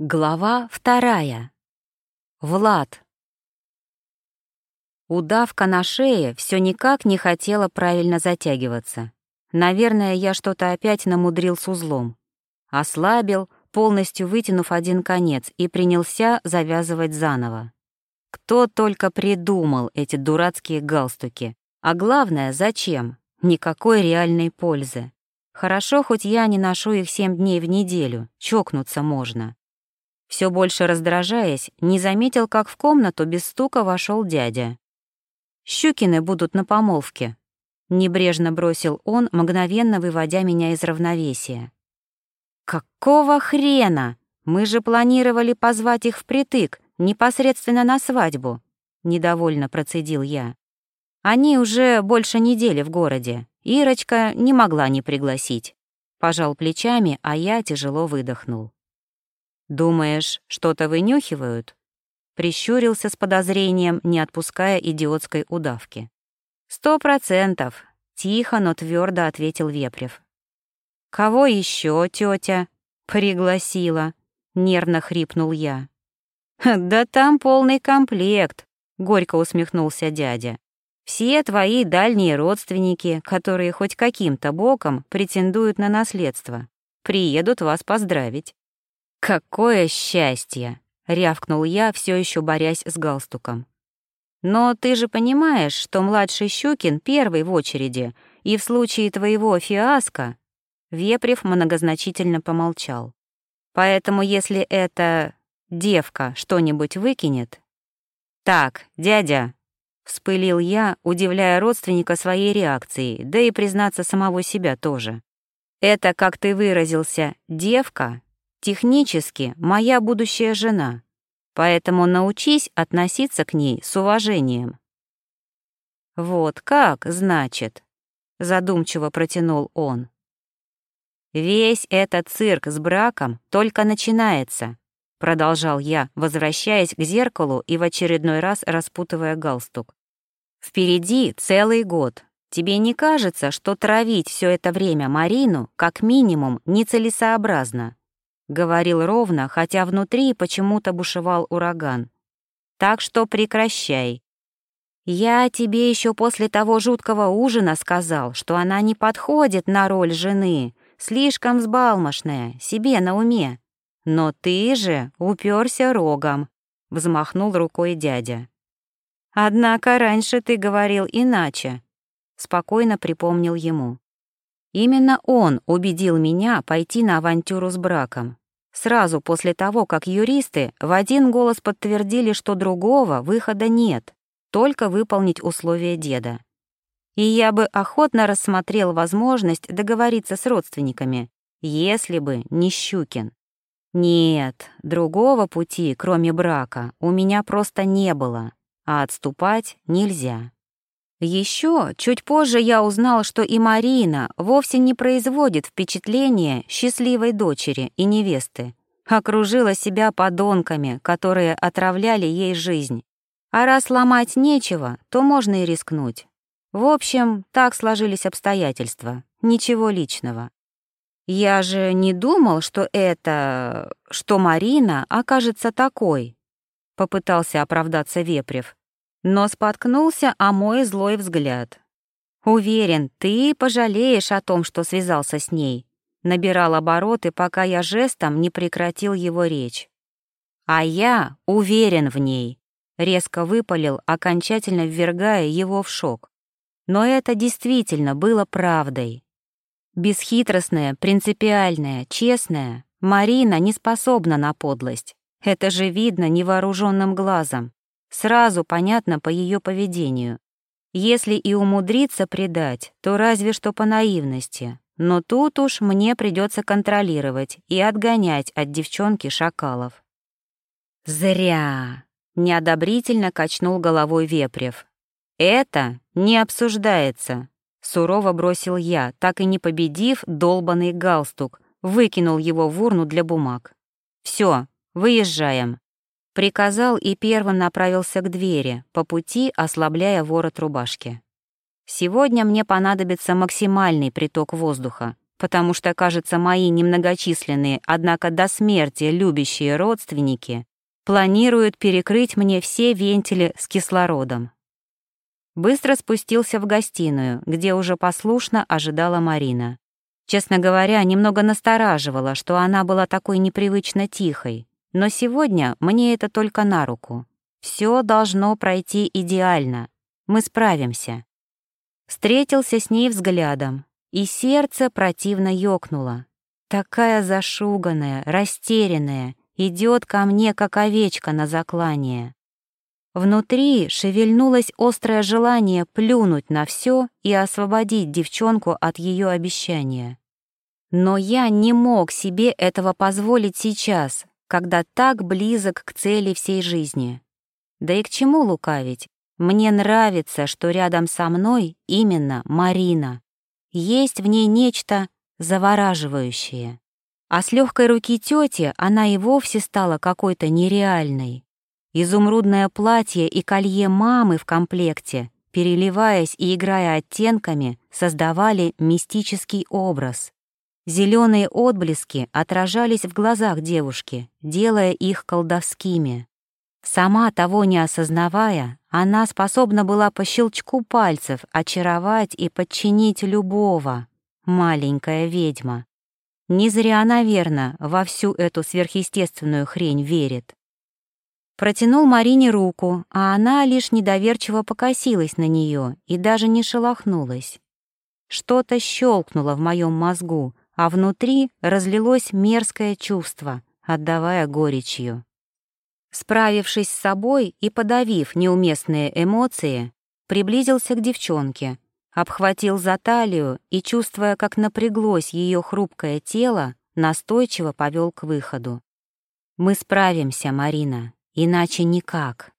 Глава вторая. Влад. Удавка на шее все никак не хотела правильно затягиваться. Наверное, я что-то опять намудрил с узлом. Ослабил, полностью вытянув один конец, и принялся завязывать заново. Кто только придумал эти дурацкие галстуки. А главное, зачем? Никакой реальной пользы. Хорошо, хоть я не ношу их семь дней в неделю, чокнуться можно. Все больше раздражаясь, не заметил, как в комнату без стука вошел дядя. «Щукины будут на помолвке», — небрежно бросил он, мгновенно выводя меня из равновесия. «Какого хрена? Мы же планировали позвать их впритык, непосредственно на свадьбу», — недовольно процедил я. «Они уже больше недели в городе. Ирочка не могла не пригласить». Пожал плечами, а я тяжело выдохнул. «Думаешь, что-то вынюхивают?» Прищурился с подозрением, не отпуская идиотской удавки. «Сто процентов», — тихо, но твердо ответил Вепрев. «Кого еще тетя?» «Пригласила», — нервно хрипнул я. «Да там полный комплект», — горько усмехнулся дядя. «Все твои дальние родственники, которые хоть каким-то боком претендуют на наследство, приедут вас поздравить. «Какое счастье!» — рявкнул я, все еще борясь с галстуком. «Но ты же понимаешь, что младший Щукин первый в очереди, и в случае твоего фиаско...» Вепрев многозначительно помолчал. «Поэтому если эта девка что-нибудь выкинет...» «Так, дядя!» — вспылил я, удивляя родственника своей реакцией, да и, признаться, самого себя тоже. «Это, как ты выразился, девка Технически моя будущая жена, поэтому научись относиться к ней с уважением. Вот как, значит, задумчиво протянул он. Весь этот цирк с браком только начинается, продолжал я, возвращаясь к зеркалу и в очередной раз распутывая галстук. Впереди целый год. Тебе не кажется, что травить все это время Марину как минимум нецелесообразно? Говорил ровно, хотя внутри почему-то бушевал ураган. «Так что прекращай. Я тебе еще после того жуткого ужина сказал, что она не подходит на роль жены, слишком взбалмошная, себе на уме. Но ты же уперся рогом», — взмахнул рукой дядя. «Однако раньше ты говорил иначе», — спокойно припомнил ему. Именно он убедил меня пойти на авантюру с браком. Сразу после того, как юристы в один голос подтвердили, что другого выхода нет, только выполнить условия деда. И я бы охотно рассмотрел возможность договориться с родственниками, если бы не Щукин. Нет, другого пути, кроме брака, у меня просто не было, а отступать нельзя. Еще чуть позже я узнал, что и Марина вовсе не производит впечатления счастливой дочери и невесты. Окружила себя подонками, которые отравляли ей жизнь. А раз ломать нечего, то можно и рискнуть. В общем, так сложились обстоятельства. Ничего личного. Я же не думал, что это... что Марина окажется такой. Попытался оправдаться Вепрев но споткнулся о мой злой взгляд. «Уверен, ты пожалеешь о том, что связался с ней», набирал обороты, пока я жестом не прекратил его речь. «А я уверен в ней», — резко выпалил, окончательно ввергая его в шок. Но это действительно было правдой. Бесхитростная, принципиальная, честная, Марина не способна на подлость. Это же видно невооруженным глазом. Сразу понятно по ее поведению. Если и умудриться предать, то разве что по наивности. Но тут уж мне придется контролировать и отгонять от девчонки шакалов. «Зря!» — неодобрительно качнул головой Вепрев. «Это не обсуждается», — сурово бросил я, так и не победив долбанный галстук, выкинул его в урну для бумаг. «Все, выезжаем». Приказал и первым направился к двери, по пути ослабляя ворот рубашки. Сегодня мне понадобится максимальный приток воздуха, потому что, кажется, мои немногочисленные, однако до смерти любящие родственники планируют перекрыть мне все вентили с кислородом. Быстро спустился в гостиную, где уже послушно ожидала Марина. Честно говоря, немного настораживала, что она была такой непривычно тихой, но сегодня мне это только на руку. Все должно пройти идеально. Мы справимся. Встретился с ней взглядом, и сердце противно ёкнуло. Такая зашуганная, растерянная, идет ко мне, как овечка на заклание. Внутри шевельнулось острое желание плюнуть на все и освободить девчонку от ее обещания. Но я не мог себе этого позволить сейчас, когда так близок к цели всей жизни. Да и к чему лукавить? Мне нравится, что рядом со мной именно Марина. Есть в ней нечто завораживающее. А с легкой руки тети она и вовсе стала какой-то нереальной. Изумрудное платье и колье мамы в комплекте, переливаясь и играя оттенками, создавали мистический образ. Зеленые отблески отражались в глазах девушки, делая их колдовскими. Сама того не осознавая, она способна была по щелчку пальцев очаровать и подчинить любого, маленькая ведьма. Не зря, наверное, во всю эту сверхъестественную хрень верит. Протянул Марине руку, а она лишь недоверчиво покосилась на нее и даже не шелохнулась. Что-то щелкнуло в моем мозгу, а внутри разлилось мерзкое чувство, отдавая горечью. Справившись с собой и подавив неуместные эмоции, приблизился к девчонке, обхватил за талию и, чувствуя, как напряглось ее хрупкое тело, настойчиво повел к выходу. «Мы справимся, Марина». Иначе никак.